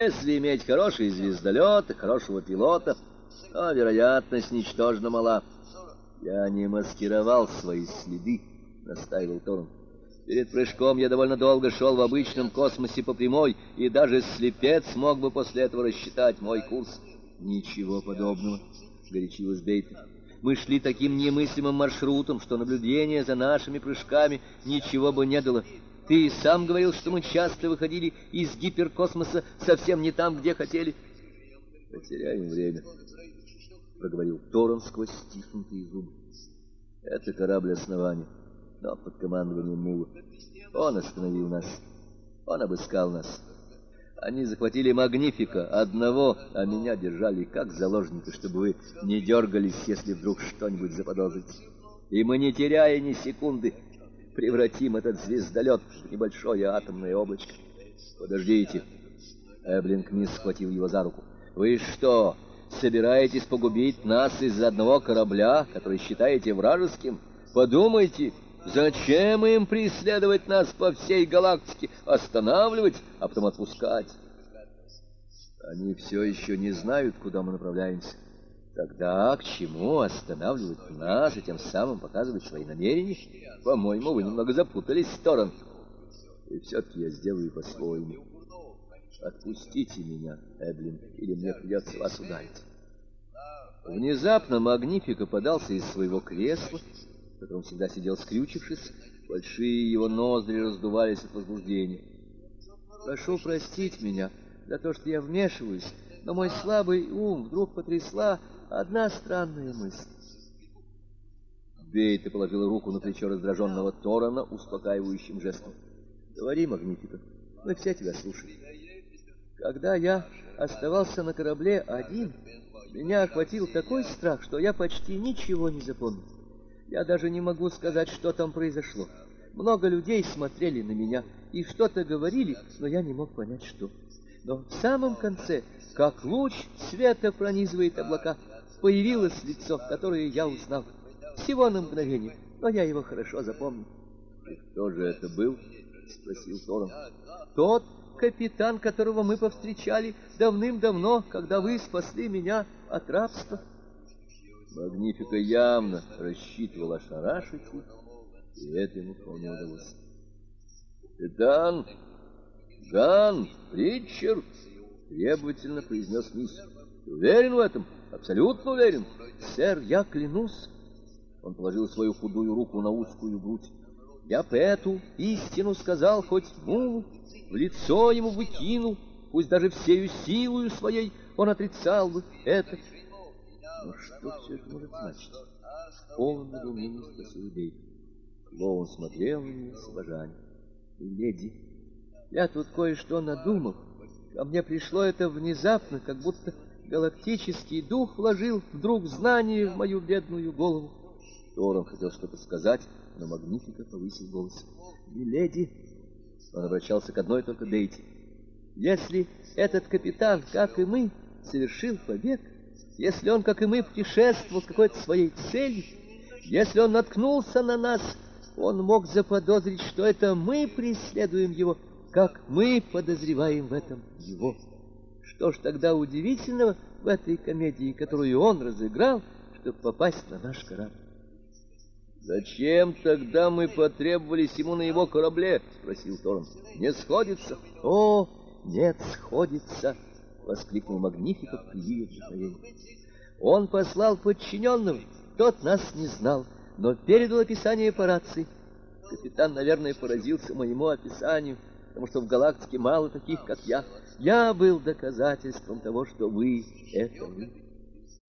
Если иметь хороший звездолет и хорошего пилота, то вероятность ничтожно мала. Я не маскировал свои следы, настаивал Торн. Перед прыжком я довольно долго шел в обычном космосе по прямой, и даже слепец мог бы после этого рассчитать мой курс. Ничего подобного, горячилась Бейта. Мы шли таким немыслимым маршрутом, что наблюдение за нашими прыжками ничего бы не дало. Ты сам говорил, что мы часто выходили из гиперкосмоса совсем не там, где хотели. Потеряем время, проговорил Торрен сквозь стиснутые зубы. Это корабль основания, но под командованием Мула. Он остановил нас. Он обыскал нас. Они захватили Магнифика одного, а меня держали как заложника, чтобы вы не дергались, если вдруг что-нибудь заподозрите. И мы, не теряя ни секунды, превратим этот звездолет в небольшое атомное облачко. Подождите. Эблинг Мисс схватил его за руку. Вы что, собираетесь погубить нас из-за одного корабля, который считаете вражеским? Подумайте, зачем им преследовать нас по всей галактике, останавливать, а потом отпускать? Они все еще не знают, куда мы направляемся. Тогда к чему останавливать нас и тем самым показывать свои намерения? По-моему, вы немного запутались в сторону. И все-таки я сделаю по-своему. Отпустите меня, Эблин, или мне придется вас ударить. Внезапно Магнифика подался из своего кресла, в котором всегда сидел скрючившись. Большие его ноздри раздувались от возбуждения. «Прошу простить меня за то, что я вмешиваюсь, но мой слабый ум вдруг потрясла одна странная мысль. Бейта положила руку на плечо раздраженного Торана успокаивающим жестом. «Говори, Магнифика, мы все тебя слушаем. Когда я оставался на корабле один, меня охватил такой страх, что я почти ничего не запомнил. Я даже не могу сказать, что там произошло. Много людей смотрели на меня и что-то говорили, но я не мог понять, что. Но в самом конце, как луч света пронизывает облака, появилось лицо, которое я узнал. Всего на мгновение, но я его хорошо запомнил. «И кто же это был?» — спросил Торн. «Тот капитан, которого мы повстречали давным-давно, когда вы спасли меня от рабства». Магнифика явно рассчитывал ошарашить и это ему вполне удалось. «Капитан! Ган! Ричард!» — требовательно произнес мисс. «Ты уверен в этом?» Абсолютно уверен. Сэр, я клянусь. Он положил свою худую руку на узкую грудь. Я по эту истину сказал, хоть мулу, в лицо ему выкинул, пусть даже всею силою своей он отрицал бы это. Но что все это может значить? Он недоумение спросил Дейв. Клоун смотрел на него с обожанием. Леди, я тут кое-что надумал. Ко мне пришло это внезапно, как будто галактический дух вложил вдруг знание в мою бедную голову. Торон хотел что-то сказать, но Магнифика повысил голос. «Миледи!» Он обращался к одной только Дейти. «Если этот капитан, как и мы, совершил побег, если он, как и мы, путешествовал с какой-то своей целью, если он наткнулся на нас, он мог заподозрить, что это мы преследуем его, как мы подозреваем в этом его». Что ж тогда удивительного в этой комедии, которую он разыграл, чтобы попасть на наш корабль? «Зачем тогда мы потребовались ему на его корабле?» — спросил Торн. «Не сходится?» «О, нет, сходится!» — воскликнул Магнифика в приливе вдохновения. «Он послал подчиненного, тот нас не знал, но передал описание по рации. Капитан, наверное, поразился моему описанию, потому что в галактике мало таких, как я. Я был доказательством того, что вы — это вы.